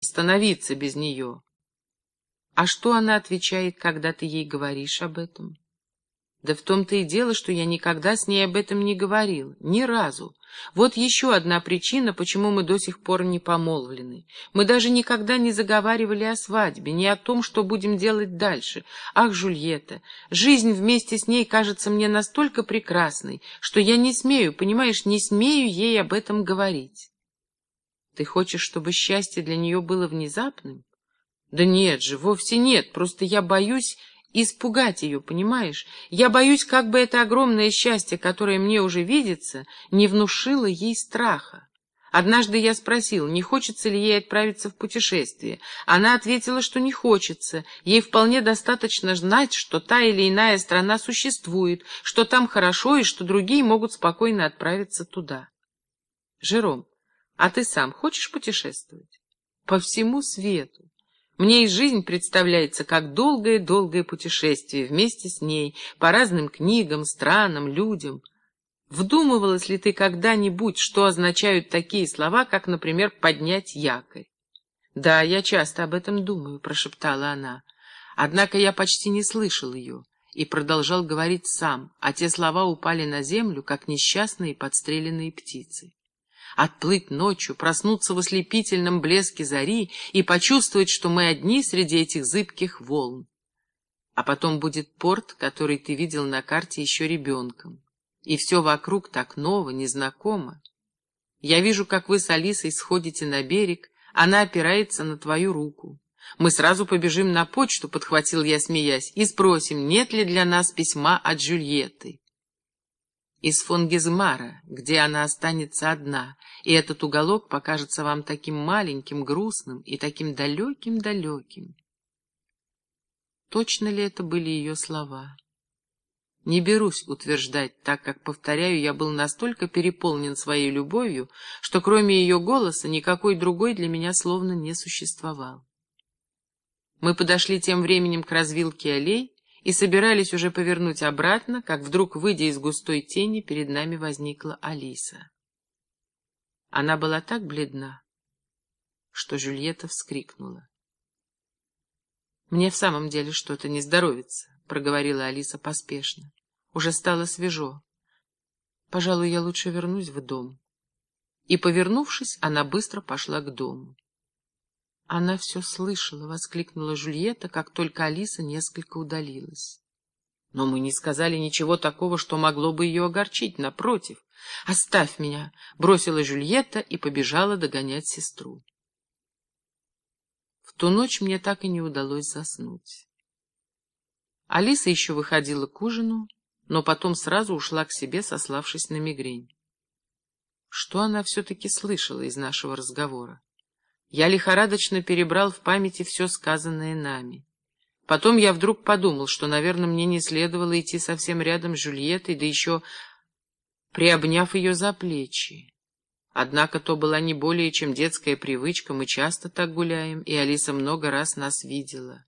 становиться без нее. А что она отвечает, когда ты ей говоришь об этом? Да в том-то и дело, что я никогда с ней об этом не говорил, ни разу. Вот еще одна причина, почему мы до сих пор не помолвлены. Мы даже никогда не заговаривали о свадьбе, ни о том, что будем делать дальше. Ах, Жульетта, жизнь вместе с ней кажется мне настолько прекрасной, что я не смею, понимаешь, не смею ей об этом говорить. Ты хочешь, чтобы счастье для нее было внезапным? Да нет же, вовсе нет, просто я боюсь испугать ее, понимаешь? Я боюсь, как бы это огромное счастье, которое мне уже видится, не внушило ей страха. Однажды я спросил, не хочется ли ей отправиться в путешествие. Она ответила, что не хочется. Ей вполне достаточно знать, что та или иная страна существует, что там хорошо и что другие могут спокойно отправиться туда. Жером, а ты сам хочешь путешествовать? По всему свету. Мне и жизнь представляется как долгое-долгое путешествие вместе с ней, по разным книгам, странам, людям. Вдумывалась ли ты когда-нибудь, что означают такие слова, как, например, «поднять якорь»? «Да, я часто об этом думаю», — прошептала она. Однако я почти не слышал ее и продолжал говорить сам, а те слова упали на землю, как несчастные подстреленные птицы отплыть ночью, проснуться в ослепительном блеске зари и почувствовать, что мы одни среди этих зыбких волн. А потом будет порт, который ты видел на карте еще ребенком. И все вокруг так ново, незнакомо. Я вижу, как вы с Алисой сходите на берег, она опирается на твою руку. Мы сразу побежим на почту, — подхватил я, смеясь, — и спросим, нет ли для нас письма от Джульетты из Фонгизмара, где она останется одна, и этот уголок покажется вам таким маленьким, грустным и таким далеким-далеким. Точно ли это были ее слова? Не берусь утверждать, так как, повторяю, я был настолько переполнен своей любовью, что кроме ее голоса никакой другой для меня словно не существовал. Мы подошли тем временем к развилке аллей, и собирались уже повернуть обратно, как вдруг, выйдя из густой тени, перед нами возникла Алиса. Она была так бледна, что Жюльетта вскрикнула. «Мне в самом деле что-то не здоровится», — проговорила Алиса поспешно. «Уже стало свежо. Пожалуй, я лучше вернусь в дом». И, повернувшись, она быстро пошла к дому. Она все слышала, — воскликнула Жульетта, как только Алиса несколько удалилась. Но мы не сказали ничего такого, что могло бы ее огорчить, напротив. «Оставь меня!» — бросила Жульетта и побежала догонять сестру. В ту ночь мне так и не удалось заснуть. Алиса еще выходила к ужину, но потом сразу ушла к себе, сославшись на мигрень. Что она все-таки слышала из нашего разговора? Я лихорадочно перебрал в памяти все сказанное нами. Потом я вдруг подумал, что, наверное, мне не следовало идти совсем рядом с Жюльеттой, да еще приобняв ее за плечи. Однако то была не более чем детская привычка, мы часто так гуляем, и Алиса много раз нас видела.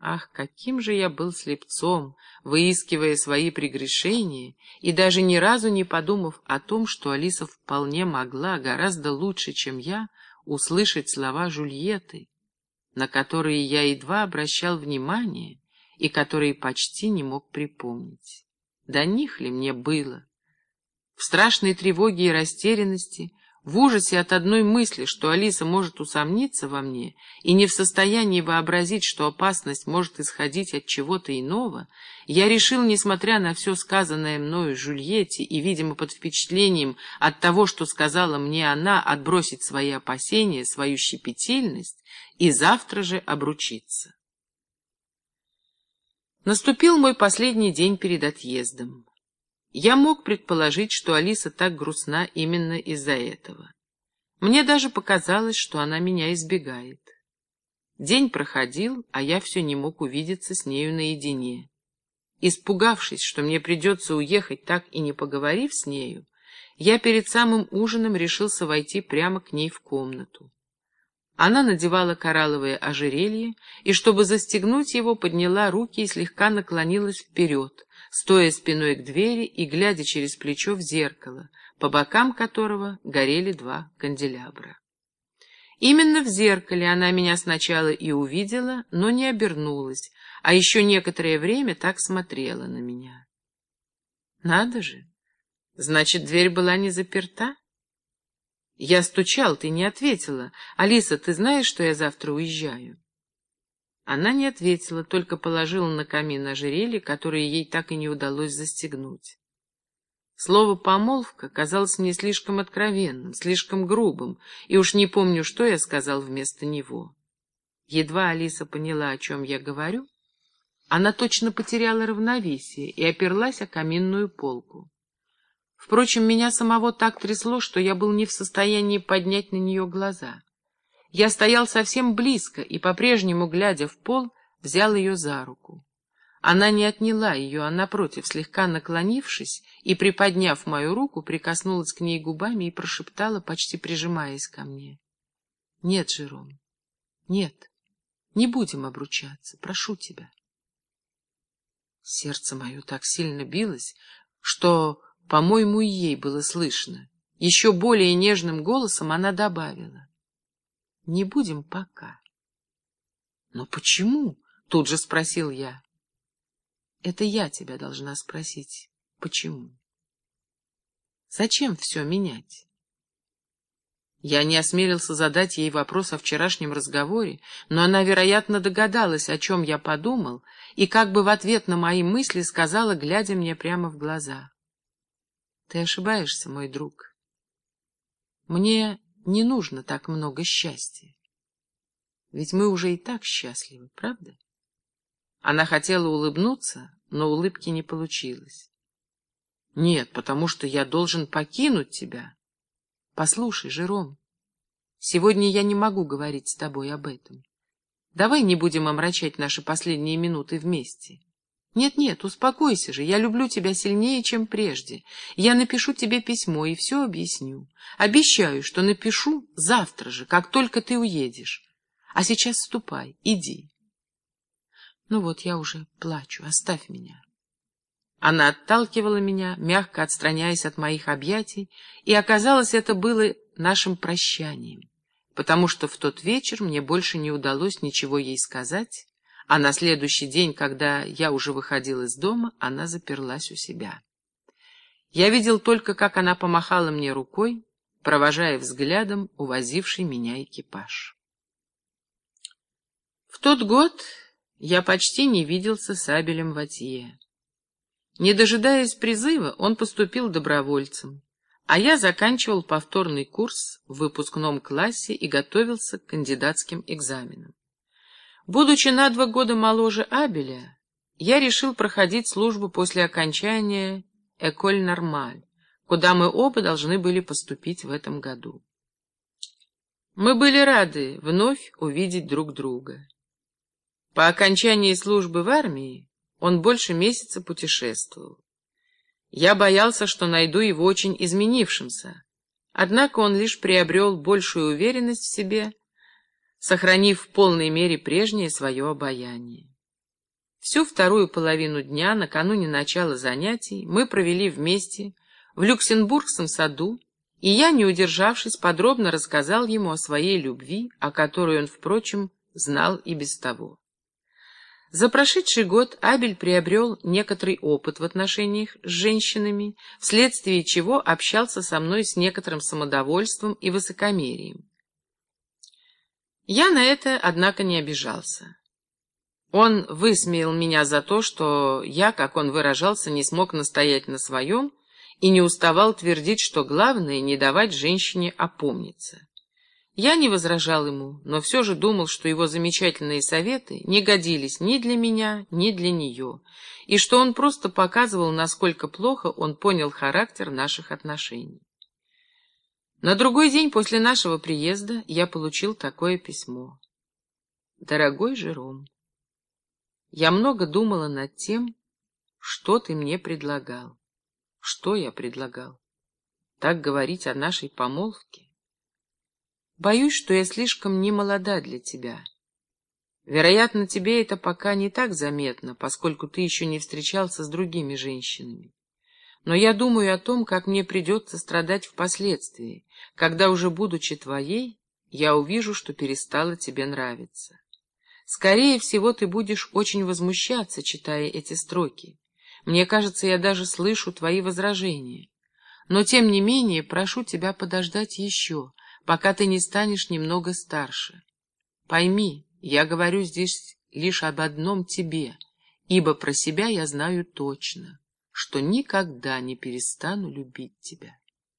Ах, каким же я был слепцом, выискивая свои прегрешения, и даже ни разу не подумав о том, что Алиса вполне могла, гораздо лучше, чем я, услышать слова Жульетты, на которые я едва обращал внимание и которые почти не мог припомнить. До них ли мне было? В страшной тревоге и растерянности в ужасе от одной мысли, что Алиса может усомниться во мне и не в состоянии вообразить, что опасность может исходить от чего-то иного, я решил, несмотря на все сказанное мною Жульетте и, видимо, под впечатлением от того, что сказала мне она, отбросить свои опасения, свою щепетильность и завтра же обручиться. Наступил мой последний день перед отъездом. Я мог предположить, что Алиса так грустна именно из-за этого. Мне даже показалось, что она меня избегает. День проходил, а я все не мог увидеться с нею наедине. Испугавшись, что мне придется уехать, так и не поговорив с нею, я перед самым ужином решился войти прямо к ней в комнату. Она надевала коралловое ожерелье и, чтобы застегнуть его, подняла руки и слегка наклонилась вперед, стоя спиной к двери и глядя через плечо в зеркало, по бокам которого горели два канделябра. Именно в зеркале она меня сначала и увидела, но не обернулась, а еще некоторое время так смотрела на меня. Надо же! Значит, дверь была не заперта? Я стучал, ты не ответила. Алиса, ты знаешь, что я завтра уезжаю? Она не ответила, только положила на камин ожерелье, которое ей так и не удалось застегнуть. Слово «помолвка» казалось мне слишком откровенным, слишком грубым, и уж не помню, что я сказал вместо него. Едва Алиса поняла, о чем я говорю, она точно потеряла равновесие и оперлась о каминную полку. Впрочем, меня самого так трясло, что я был не в состоянии поднять на нее глаза. Я стоял совсем близко и, по-прежнему, глядя в пол, взял ее за руку. Она не отняла ее, а, напротив, слегка наклонившись и, приподняв мою руку, прикоснулась к ней губами и прошептала, почти прижимаясь ко мне. — Нет, Жером, нет, не будем обручаться, прошу тебя. Сердце мое так сильно билось, что, по-моему, ей было слышно. Еще более нежным голосом она добавила. — Не будем пока. — Но почему? — тут же спросил я. — Это я тебя должна спросить. Почему? Зачем все менять? Я не осмелился задать ей вопрос о вчерашнем разговоре, но она, вероятно, догадалась, о чем я подумал, и как бы в ответ на мои мысли сказала, глядя мне прямо в глаза. «Ты ошибаешься, мой друг. Мне не нужно так много счастья. Ведь мы уже и так счастливы, правда?» Она хотела улыбнуться, но улыбки не получилось. «Нет, потому что я должен покинуть тебя». Послушай, Жером, сегодня я не могу говорить с тобой об этом. Давай не будем омрачать наши последние минуты вместе. Нет-нет, успокойся же, я люблю тебя сильнее, чем прежде. Я напишу тебе письмо и все объясню. Обещаю, что напишу завтра же, как только ты уедешь. А сейчас ступай, иди. Ну вот, я уже плачу, оставь меня. Она отталкивала меня, мягко отстраняясь от моих объятий, и оказалось, это было нашим прощанием, потому что в тот вечер мне больше не удалось ничего ей сказать, а на следующий день, когда я уже выходил из дома, она заперлась у себя. Я видел только, как она помахала мне рукой, провожая взглядом увозивший меня экипаж. В тот год я почти не виделся с Абелем Ватье. Не дожидаясь призыва, он поступил добровольцем, а я заканчивал повторный курс в выпускном классе и готовился к кандидатским экзаменам. Будучи на два года моложе Абеля, я решил проходить службу после окончания «Эколь Нормаль», куда мы оба должны были поступить в этом году. Мы были рады вновь увидеть друг друга. По окончании службы в армии он больше месяца путешествовал. Я боялся, что найду его очень изменившимся. Однако он лишь приобрел большую уверенность в себе, сохранив в полной мере прежнее свое обаяние. Всю вторую половину дня, накануне начала занятий, мы провели вместе в Люксембургском саду, и я, не удержавшись, подробно рассказал ему о своей любви, о которой он, впрочем, знал и без того. За прошедший год Абель приобрел некоторый опыт в отношениях с женщинами, вследствие чего общался со мной с некоторым самодовольством и высокомерием. Я на это, однако, не обижался. Он высмеял меня за то, что я, как он выражался, не смог настоять на своем и не уставал твердить, что главное — не давать женщине опомниться. Я не возражал ему, но все же думал, что его замечательные советы не годились ни для меня, ни для нее, и что он просто показывал, насколько плохо он понял характер наших отношений. На другой день после нашего приезда я получил такое письмо. «Дорогой Жером, я много думала над тем, что ты мне предлагал. Что я предлагал? Так говорить о нашей помолвке? Боюсь, что я слишком немолода для тебя. Вероятно, тебе это пока не так заметно, поскольку ты еще не встречался с другими женщинами. Но я думаю о том, как мне придется страдать впоследствии, когда уже будучи твоей, я увижу, что перестала тебе нравиться. Скорее всего, ты будешь очень возмущаться, читая эти строки. Мне кажется, я даже слышу твои возражения. Но, тем не менее, прошу тебя подождать еще, пока ты не станешь немного старше. Пойми, я говорю здесь лишь об одном тебе, ибо про себя я знаю точно, что никогда не перестану любить тебя.